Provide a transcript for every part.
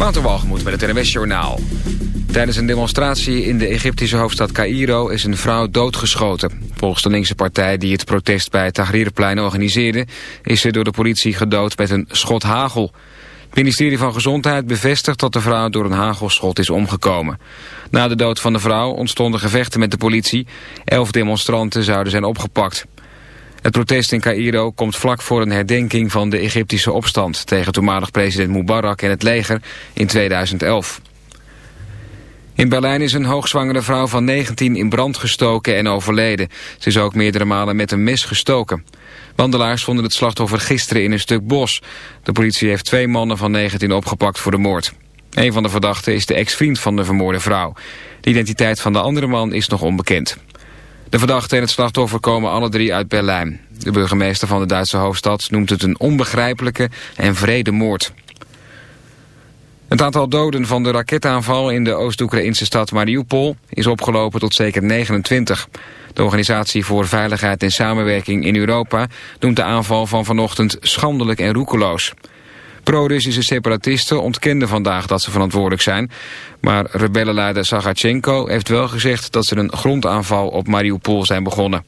Waterwalgemoed met het NWS Journaal. Tijdens een demonstratie in de Egyptische hoofdstad Cairo is een vrouw doodgeschoten. Volgens de linkse partij die het protest bij het Tahrirplein organiseerde... is ze door de politie gedood met een schot hagel. Het ministerie van Gezondheid bevestigt dat de vrouw door een hagelschot is omgekomen. Na de dood van de vrouw ontstonden gevechten met de politie. Elf demonstranten zouden zijn opgepakt. Het protest in Cairo komt vlak voor een herdenking van de Egyptische opstand... tegen toenmalig president Mubarak en het leger in 2011. In Berlijn is een hoogzwangere vrouw van 19 in brand gestoken en overleden. Ze is ook meerdere malen met een mes gestoken. Wandelaars vonden het slachtoffer gisteren in een stuk bos. De politie heeft twee mannen van 19 opgepakt voor de moord. Een van de verdachten is de ex-vriend van de vermoorde vrouw. De identiteit van de andere man is nog onbekend. De verdachte en het slachtoffer komen alle drie uit Berlijn. De burgemeester van de Duitse hoofdstad noemt het een onbegrijpelijke en vrede moord. Het aantal doden van de raketaanval in de Oost-Oekraïnse stad Mariupol is opgelopen tot zeker 29. De Organisatie voor Veiligheid en Samenwerking in Europa noemt de aanval van vanochtend schandelijk en roekeloos. Pro-Russische separatisten ontkenden vandaag dat ze verantwoordelijk zijn. Maar rebellenleider Sagarchenko heeft wel gezegd dat ze een grondaanval op Mariupol zijn begonnen.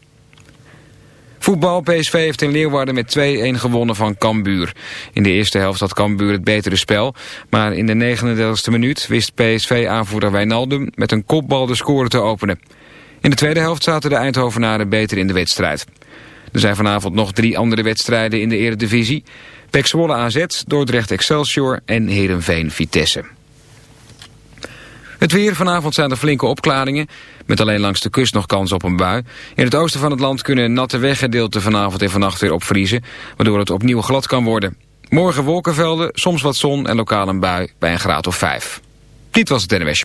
Voetbal, PSV heeft in Leeuwarden met 2-1 gewonnen van Cambuur. In de eerste helft had Cambuur het betere spel. Maar in de 39e minuut wist PSV-aanvoerder Wijnaldum met een kopbal de score te openen. In de tweede helft zaten de Eindhovenaren beter in de wedstrijd. Er zijn vanavond nog drie andere wedstrijden in de eredivisie. Pek AZ, Dordrecht Excelsior en Heerenveen Vitesse. Het weer, vanavond zijn er flinke opklaringen, met alleen langs de kust nog kans op een bui. In het oosten van het land kunnen natte weggedeelten vanavond en vannacht weer opvriezen, waardoor het opnieuw glad kan worden. Morgen wolkenvelden, soms wat zon en lokaal een bui bij een graad of 5. Dit was het NWS.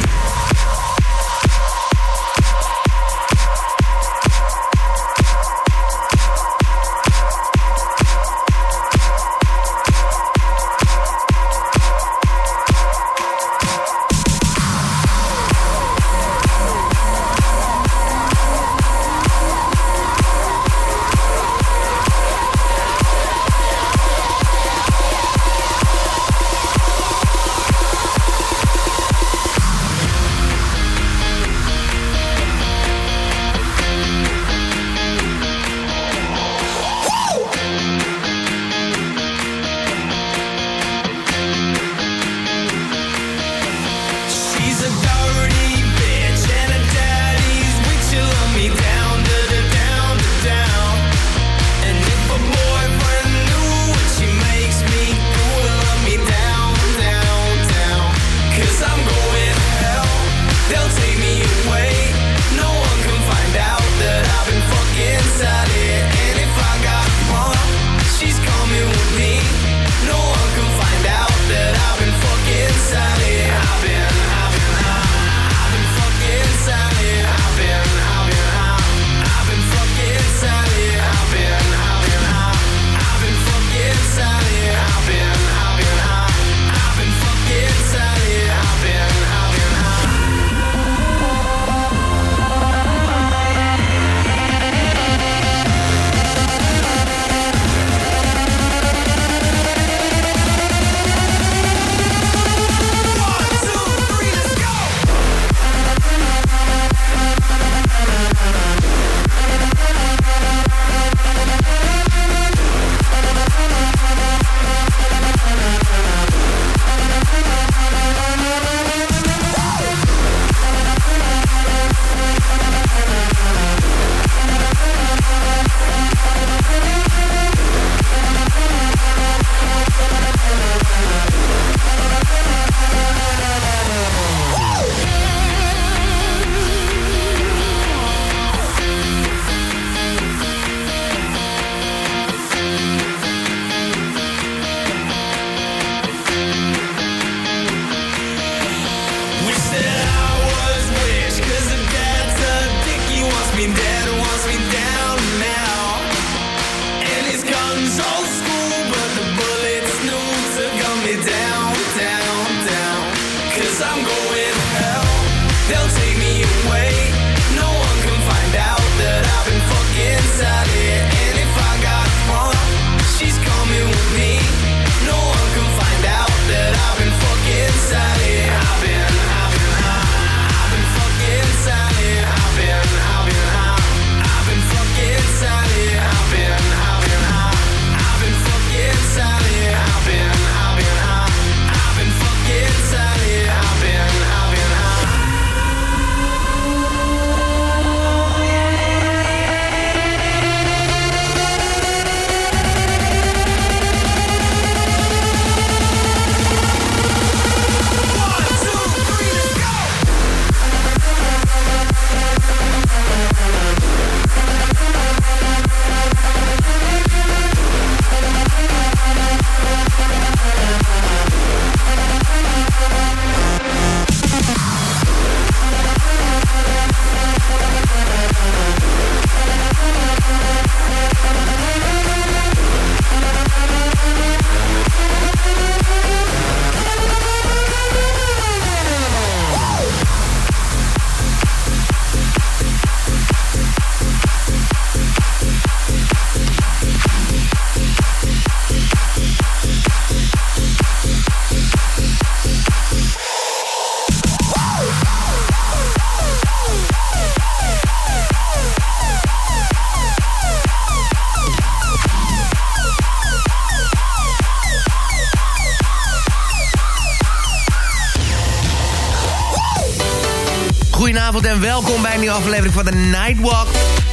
Welkom bij een nieuwe aflevering van de Nightwalk.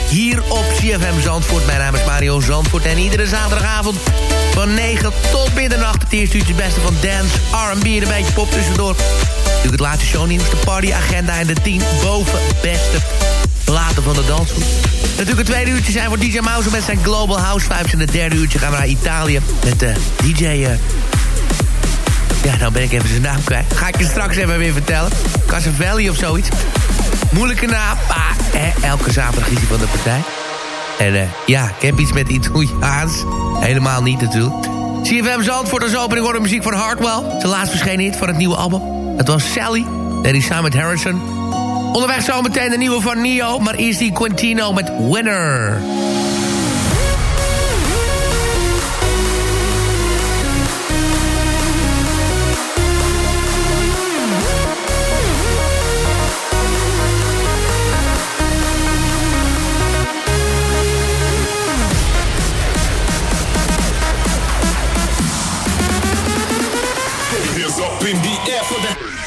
Hier op CFM Zandvoort. Mijn naam is Mario Zandvoort en iedere zaterdagavond van 9 tot middernacht... het eerste uurtje beste van dance, R&B en een beetje pop tussendoor. Natuurlijk het laatste shownieuws, de partyagenda en de 10 boven beste platen van de dansgroep. Natuurlijk het tweede uurtje zijn voor DJ Mouse met zijn Global House Vibes. En het derde uurtje gaan we naar Italië met de DJ... Uh, ja, nou ben ik even zijn naam kwijt. Ga ik je straks even weer vertellen. Casavelli of zoiets. Moeilijke naam, maar elke zaterdag is hij van de partij. En uh, ja, ik heb iets met Italiaans. Helemaal niet natuurlijk. CFM Zandvoort als opening hoorde muziek van Hardwell. Zijn laatst verschenen hit van het nieuwe album. Het was Sally. En die samen met Harrison. Onderweg zometeen de nieuwe van Nio. Maar eerst die Quintino met Winner. in the air for the.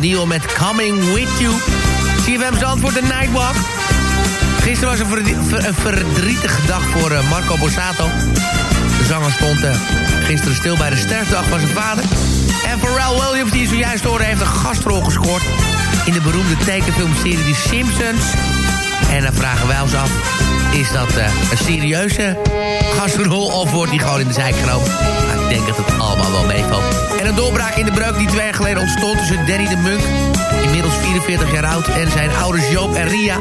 Deal met Coming With You. CFM's antwoord de Nightwalk. Gisteren was een, verdrietige dag voor eh, Marco Borsato. De zanger stond eh, gisteren stil bij de sterfdag van zijn vader. En Pharrell Williams, die zojuist door heeft een gastrol gescoord... in de beroemde tekenfilmserie The Simpsons. En dan vragen wij ons af, is dat eh, een serieuze gastrol... of wordt hij gewoon in de zijk genomen? ik denk dat het allemaal wel meevalt. En een doorbraak in de breuk die twee jaar geleden ontstond tussen Danny de Munk... inmiddels 44 jaar oud en zijn ouders Joop en Ria...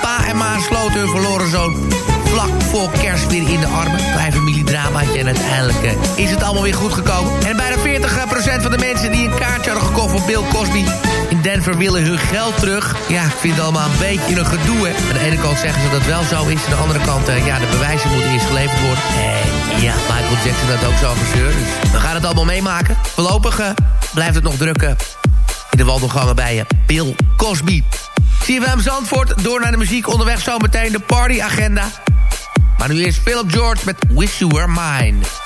pa en ma sloten hun verloren zoon vlak voor kerst weer in de armen. Klein familiedramaatje en uiteindelijk eh, is het allemaal weer goed gekomen van de mensen die een kaartje hadden gekocht van Bill Cosby in Denver willen hun geld terug. Ja, ik vind het allemaal een beetje een gedoe. Aan de ene kant zeggen ze dat het wel zo is. Aan de andere kant, eh, ja, de bewijzen moeten eerst geleverd worden. En ja, Michael Jackson had ook zo'n gezeur. Dus we gaan het allemaal meemaken. Voorlopig eh, blijft het nog drukken eh, in de wandelgangen bij je. Bill Cosby. CFM Zandvoort, door naar de muziek. Onderweg zometeen de partyagenda. Maar nu eerst Philip George met Wish You Were Mine.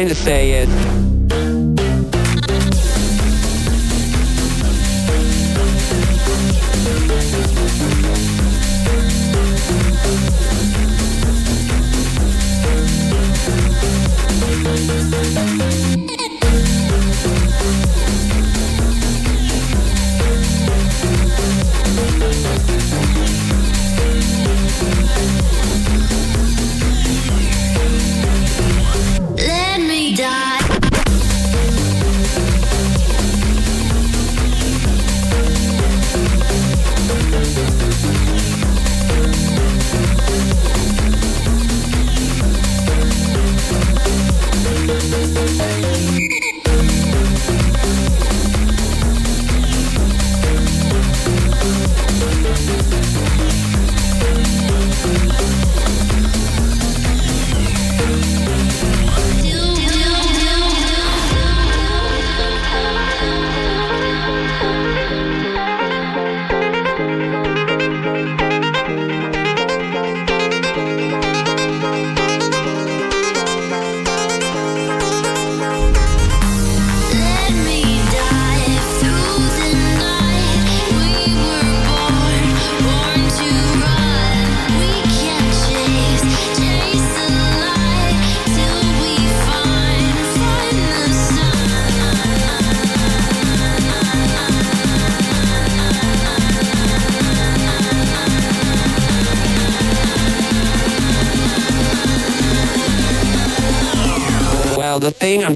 Trying to say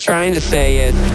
trying to say it.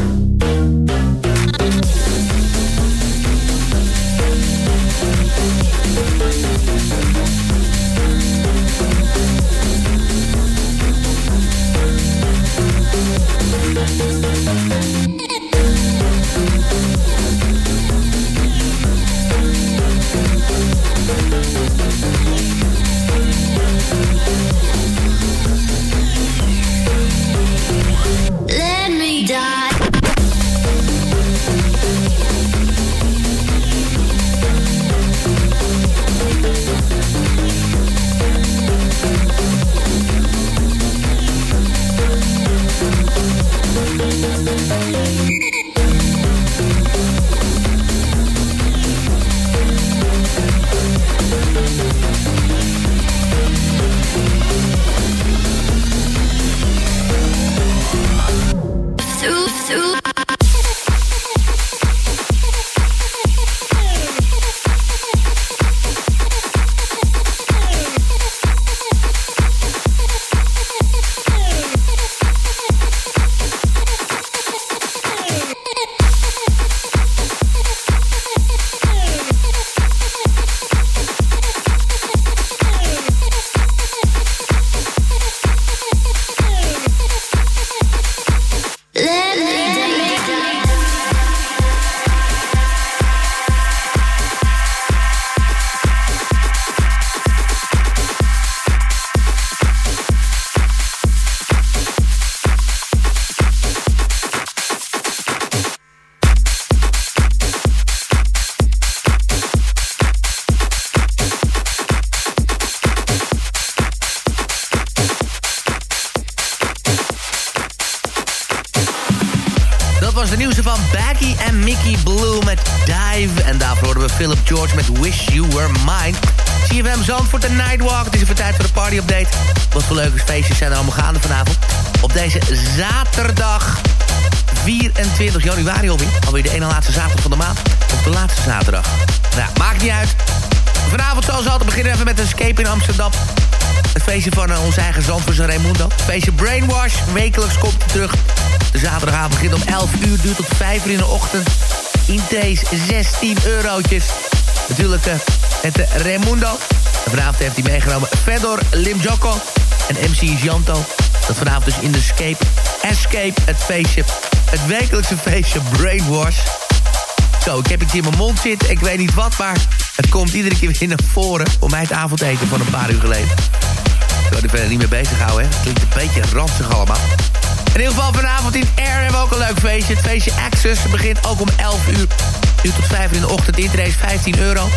Wekelijks komt hij terug. De zaterdagavond begint om 11 uur, duurt tot 5 uur in de ochtend. Intays 16 eurotjes. Natuurlijk uh, het uh, Raimundo. En vanavond heeft hij meegenomen Fedor Limjoko en MC Janto. Dat vanavond dus in de Escape, Escape het feestje, het wekelijkse feestje Brainwash. Zo, ik heb iets in mijn mond zitten, ik weet niet wat, maar het komt iedere keer weer naar voren... om mij het avondeten van een paar uur geleden. Ik wil er verder niet mee bezighouden, hè. Klinkt een beetje ranzig allemaal. In ieder geval vanavond in Air hebben we ook een leuk feestje. Het feestje Access begint ook om 11 uur. Nu tot 5 uur in de ochtend. Intree is 15 euro.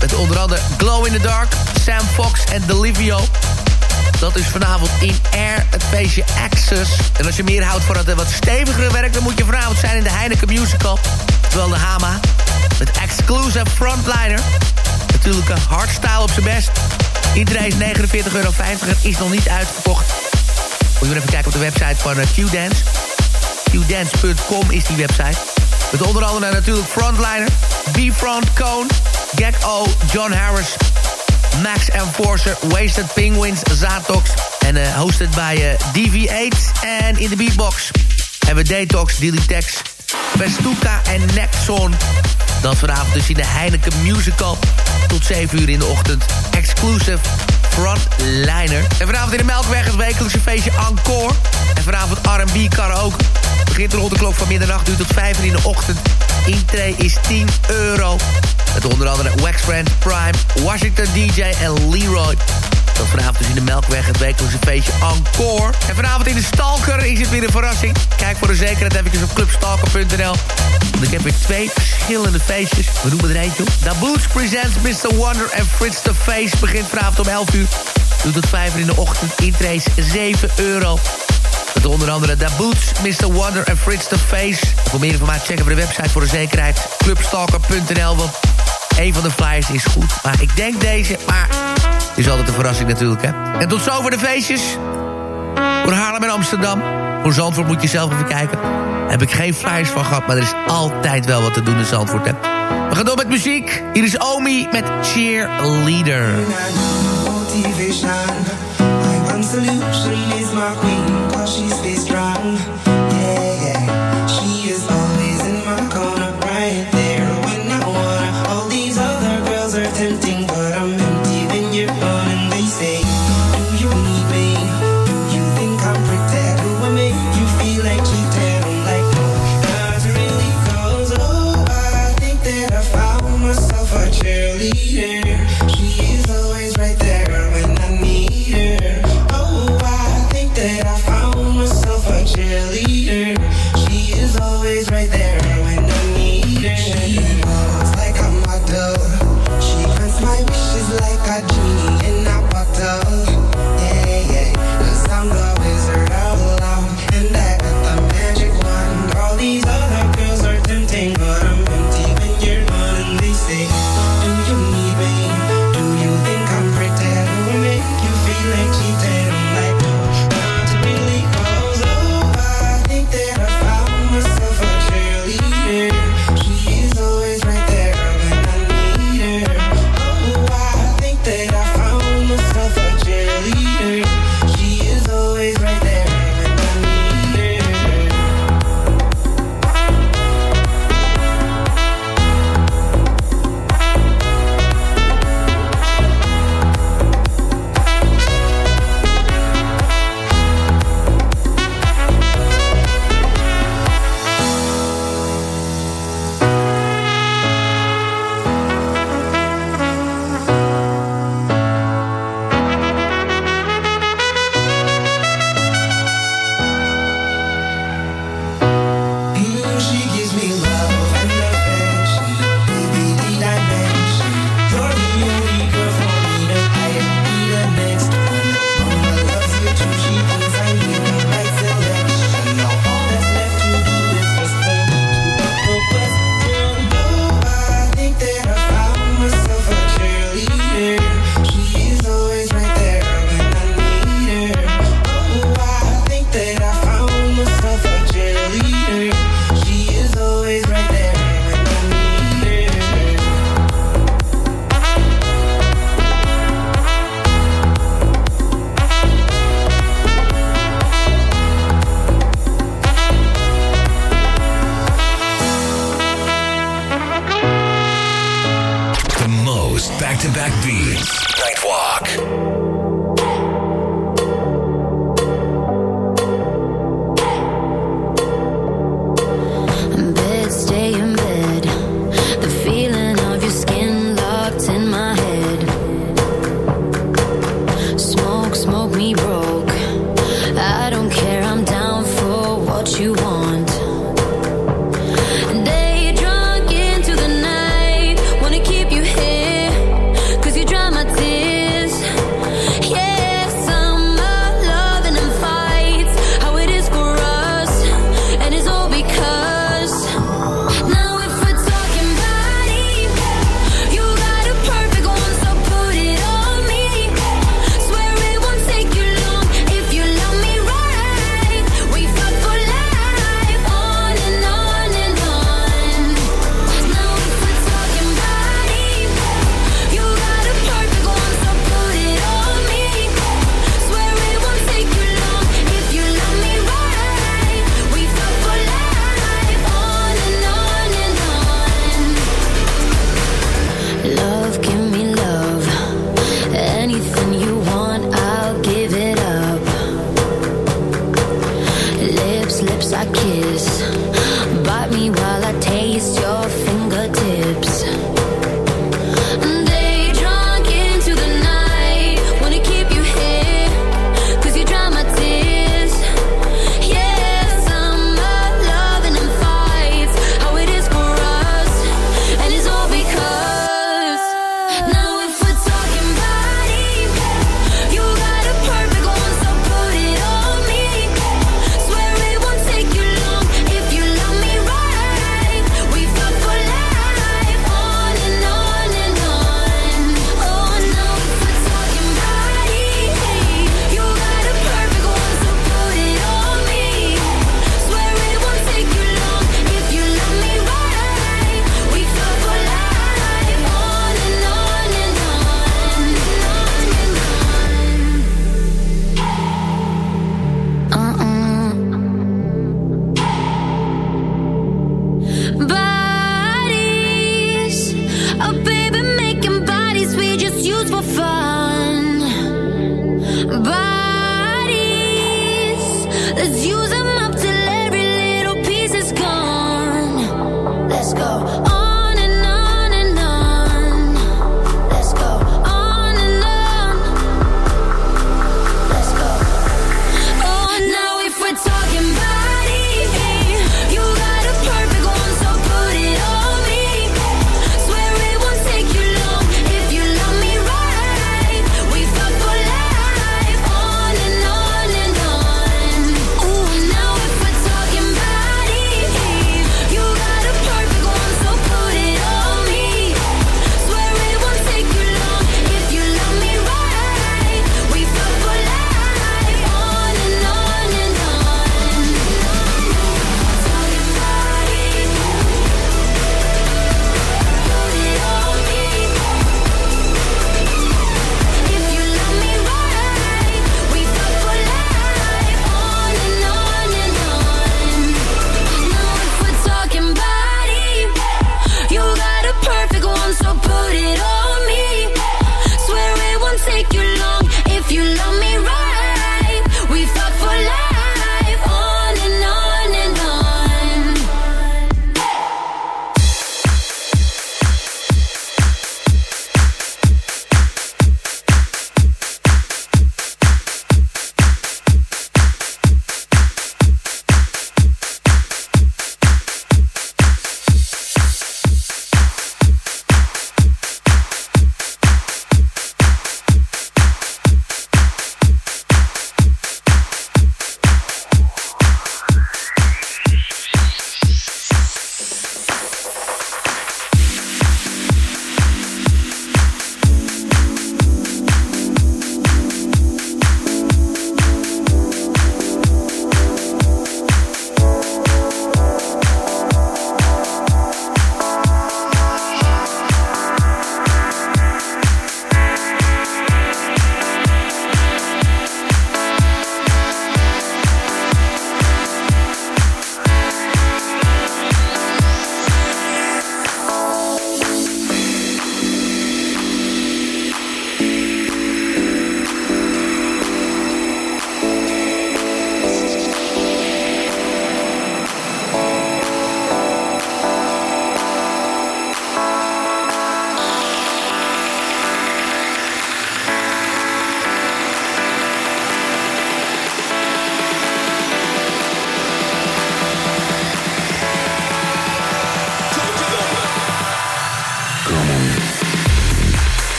Met onder andere Glow in the Dark, Sam Fox en Delivio. Dat is vanavond in Air, het feestje Access. En als je meer houdt van het wat stevigere werk... dan moet je vanavond zijn in de Heineken Musical. Terwijl de Hama. Met exclusive frontliner. Natuurlijk een hardstyle op zijn best. Iedereen is 49,50 euro. Het is nog niet uitverkocht. Moet je even kijken op de website van uh, Qdance. Qdance.com is die website. Met onder andere natuurlijk Frontliner, B-Front, Cone, Gek-O, John Harris... Max Enforcer, Wasted Penguins, Zatox. En uh, hosted bij uh, DV8. En in de beatbox hebben we Detox, Dilitex, Vestuka en Nexon. Dat vanavond dus in de Heineken Musical. Tot 7 uur in de ochtend. Exclusive Frontliner. En vanavond in de Melkweg het wekelijkse feestje Encore. En vanavond R&B karaoke. Begint rond de klok van middernacht, duurt tot 5 uur in de ochtend. Intree is 10 euro. Met onder andere Waxbrand, Prime, Washington DJ en Leroy. Vanavond dus in de Melkweg het wekelijkse feestje Encore. En vanavond in de Stalker is het weer een verrassing. Kijk voor de zekerheid even op clubstalker.nl. Want ik heb weer twee verschillende feestjes. We noemen er eentje op. Da Boots presents Mr. Wonder en Fritz the Face. Begint vanavond om 11 uur. Doet tot 5 uur in de ochtend. Intrace 7 euro. Met onder andere Da Boots, Mr. Wonder en Fritz the Face. Voor meer informatie checken we de website voor de zekerheid. Clubstalker.nl, want een van de flyers is goed. Maar ik denk deze, maar is altijd een verrassing natuurlijk, hè. En tot zover de feestjes. Voor Haarlem en Amsterdam. Voor Zandvoort moet je zelf even kijken. Heb ik geen flyers van gehad, maar er is altijd wel wat te doen in Zandvoort, hè. We gaan door met muziek. Hier is Omi met Cheerleader. Motivation. My one solution is my queen, cause she stays strong.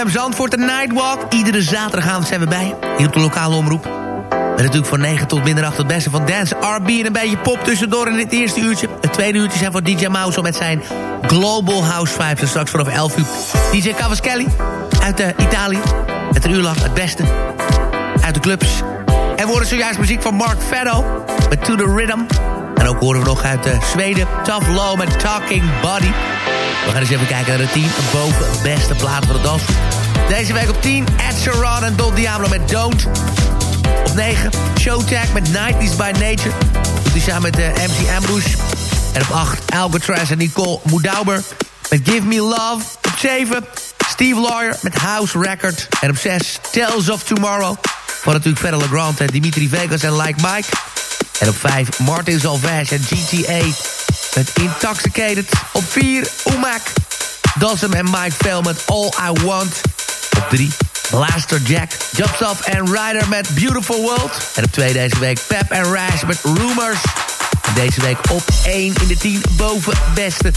CFM Zandvoort, de Nightwalk. Iedere zaterdagavond zijn we bij. Hier op de lokale omroep. En natuurlijk van 9 tot middernacht het beste van dance, R&B en een beetje pop tussendoor in het eerste uurtje. Het tweede uurtje zijn voor DJ Mouse met zijn Global House Vibes. En straks vanaf 11 uur DJ Cavaschelli uit uh, Italië. Met een uur lang het beste uit de clubs. En we horen zojuist muziek van Mark Feddo met To The Rhythm. En ook horen we nog uit uh, Zweden Tough Low met Talking Body. We gaan eens even kijken naar de 10 boven beste plaat van de dans. Deze week op 10 Ed Sheeran en Don Diablo met Don't. Op 9 Showtag met 90s by Nature. Doet hij samen met uh, MC Ambush. En op 8 Alcatraz en Nicole Moudauber met Give Me Love. Op 7 Steve Lawyer met House Record. En op 6 Tales of Tomorrow. Van natuurlijk Federal Grant en Dimitri Vegas en Like Mike. En op 5 Martin Salvage en GTA met Intoxicated. Op 4 Umak, Dawson en Mike Vell met All I Want. Op 3 Blaster Jack, Jobstop en Ryder met Beautiful World. En op 2 deze week Pep en Rash met Rumors. Deze week op 1 in de 10 boven beste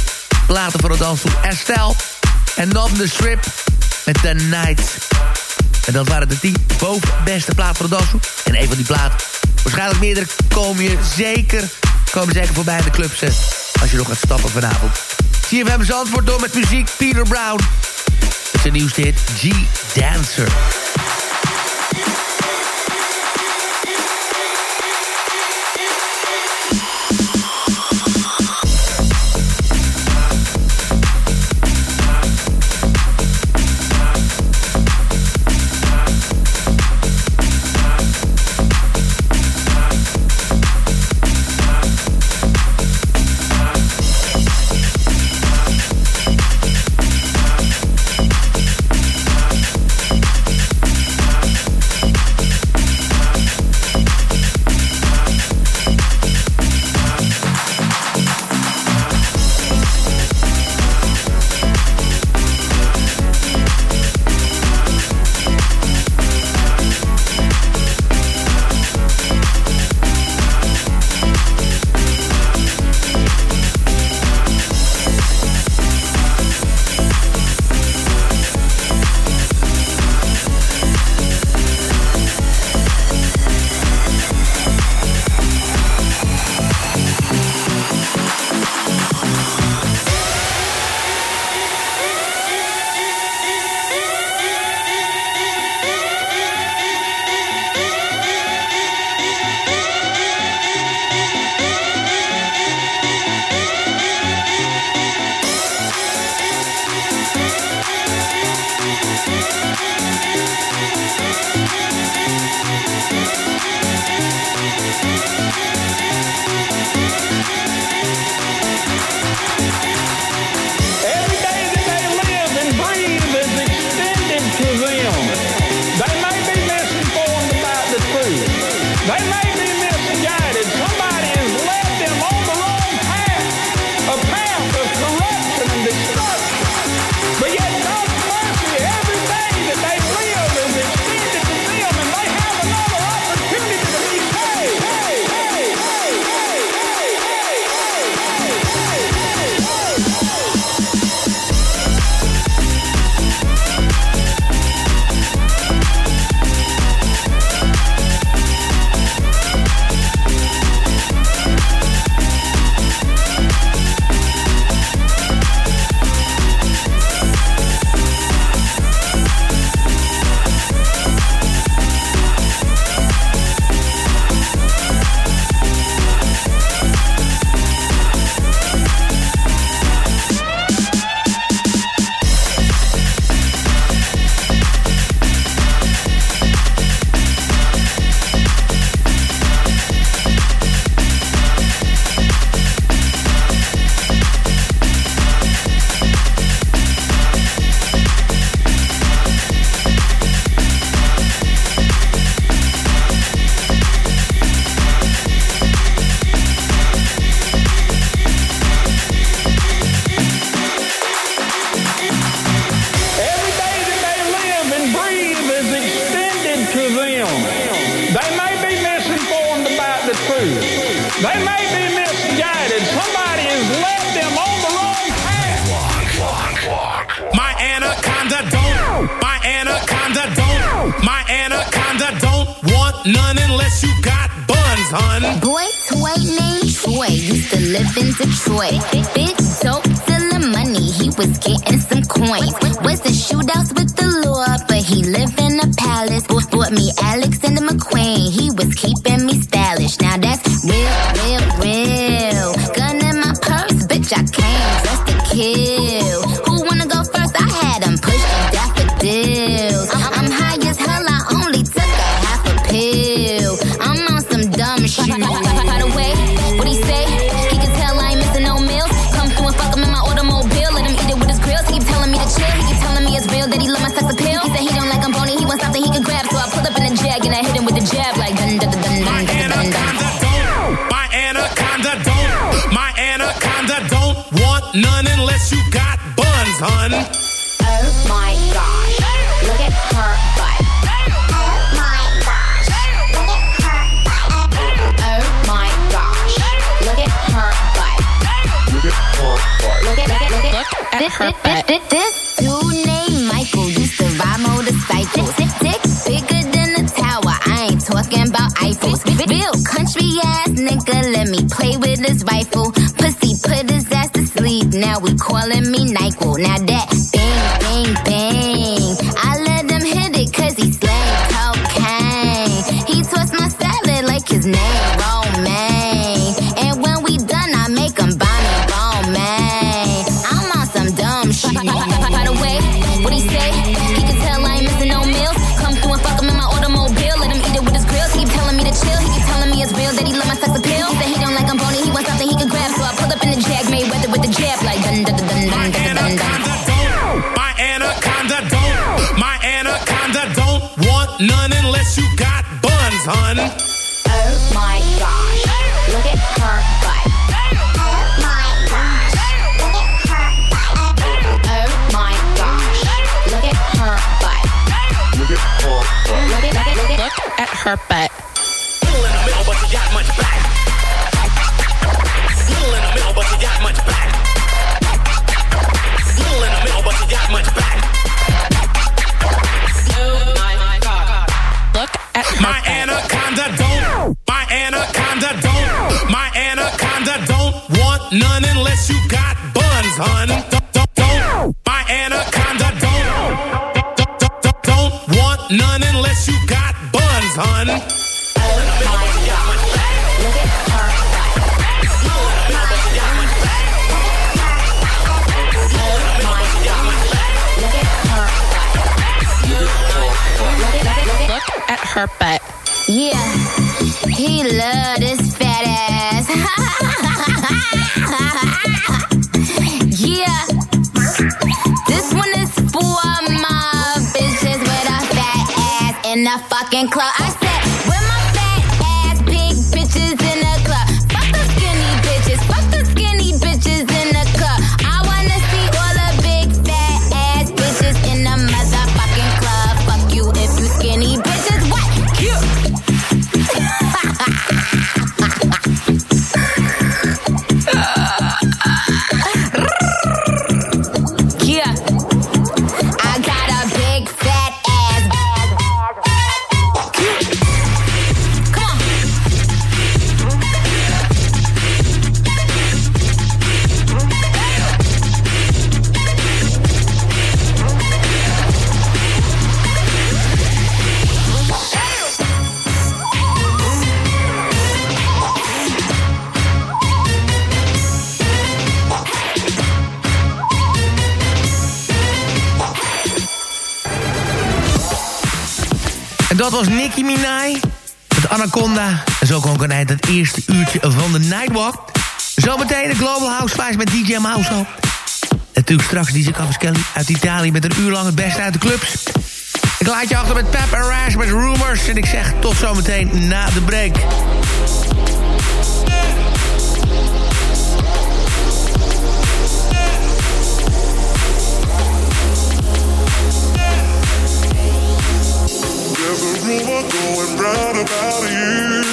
platen voor het dansstoel Estelle. En Not the Strip met The Night. En dat waren de 10 boven beste platen voor het dansstoel. En een van die platen, waarschijnlijk meerdere, komen je zeker, komen zeker voorbij in de clubs. Als je nog gaat stappen vanavond. CFM Zandvoort door met muziek Peter Brown. Het is een nieuwste hit G-Dancer. his rifle. Pussy put his ass to sleep. Now we calling me Nyquil. Now that and clock. dat was Nicki Minaj. Het Anaconda. En zo kon ik aan het eerste uurtje van de Nightwalk. Zometeen de Global House met DJ Mouse. Natuurlijk straks DJ Cavaschelli uit Italië... met een uur lang het beste uit de clubs. Ik laat je achter met Pep en Rash met Rumors. En ik zeg tot zometeen na de break. rumor going round about you.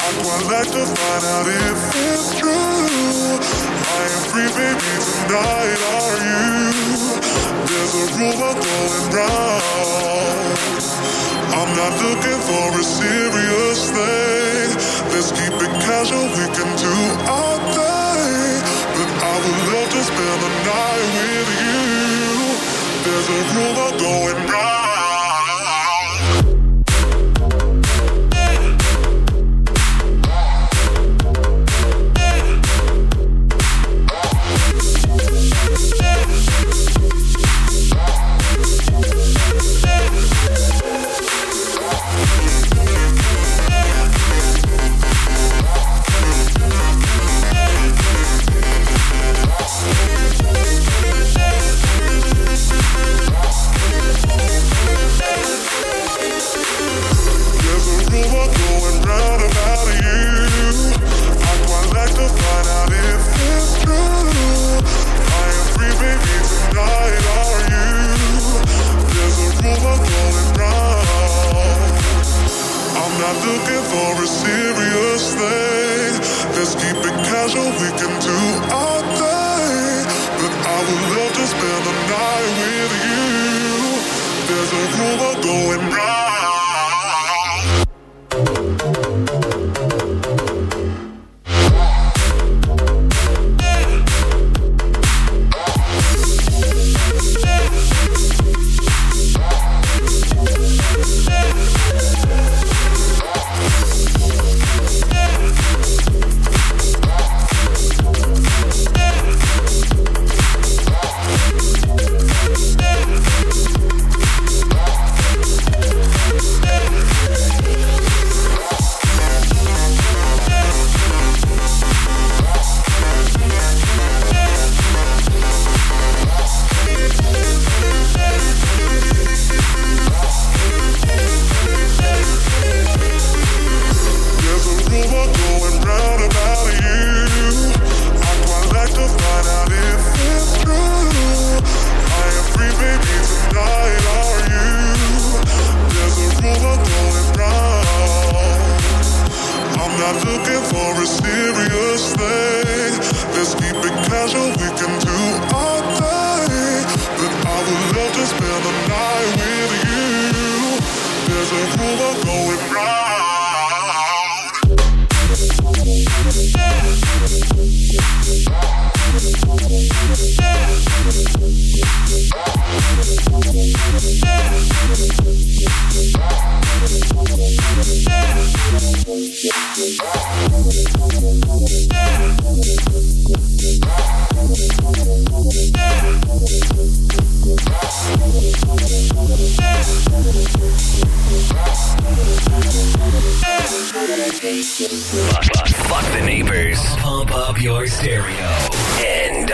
I quite like to find out if it's true. I am free, baby, tonight are you? There's a rumor going round. I'm not looking for a serious thing. Let's keep it casual, we can do our thing. But I would love to spend the night with you. There's a rumor going round. Not looking for a serious thing. Let's keep it casual, we can do our thing. But I would love to spend the night with you. There's a rumor going round.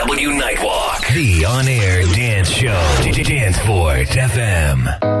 NW Nightwalk. The on air dance show. Danceport FM.